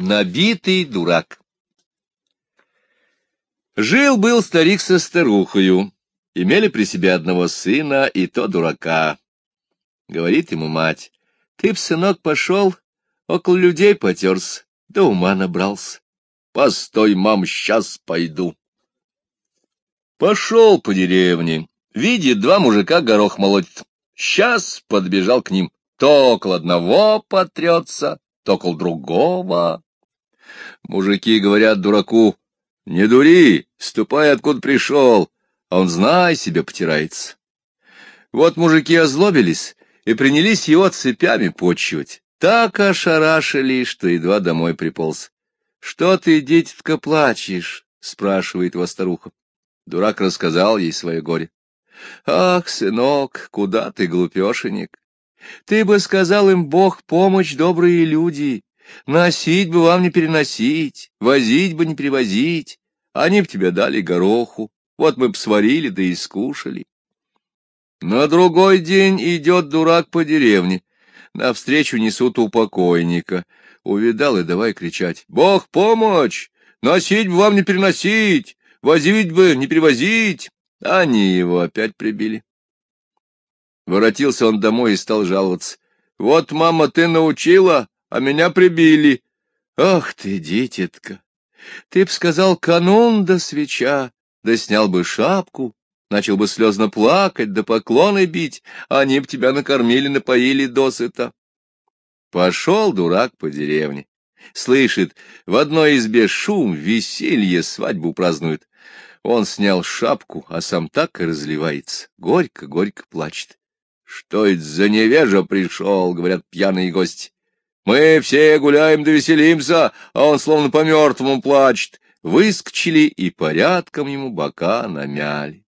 Набитый дурак. Жил-был старик со старухою, имели при себе одного сына, и то дурака. Говорит ему мать, ты б, сынок, пошел, около людей потерся, да ума набрался. Постой, мам, сейчас пойду. Пошел по деревне, видит, два мужика горох молотят. Сейчас подбежал к ним, то около одного потрется, то около другого. Мужики говорят дураку, не дури, ступай, откуда пришел, а он, знай, себе потирается. Вот мужики озлобились и принялись его цепями почивать. Так ошарашили, что едва домой приполз. — Что ты, дитятка, плачешь? — спрашивает его старуха. Дурак рассказал ей свое горе. — Ах, сынок, куда ты, глупешенек? Ты бы сказал им, Бог, помощь, добрые люди. Носить бы вам не переносить, возить бы не перевозить. Они б тебе дали гороху, вот мы б сварили да и скушали. На другой день идет дурак по деревне. Навстречу несут у покойника. Увидал и давай кричать. «Бог помощь! Носить бы вам не переносить! Возить бы не перевозить!» Они его опять прибили. Воротился он домой и стал жаловаться. «Вот, мама, ты научила, а меня прибили. Ах ты, дитятка! Ты б сказал канун до свеча, да снял бы шапку, начал бы слезно плакать, да поклоны бить, они б тебя накормили, напоили досыта. Пошел дурак по деревне. Слышит, в одной избе шум, веселье, свадьбу празднуют. Он снял шапку, а сам так и разливается. Горько-горько плачет. — Что это за невежа пришел? — говорят пьяные гости. Мы все гуляем да веселимся, а он словно по мертвому плачет. Выскочили и порядком ему бока намяли.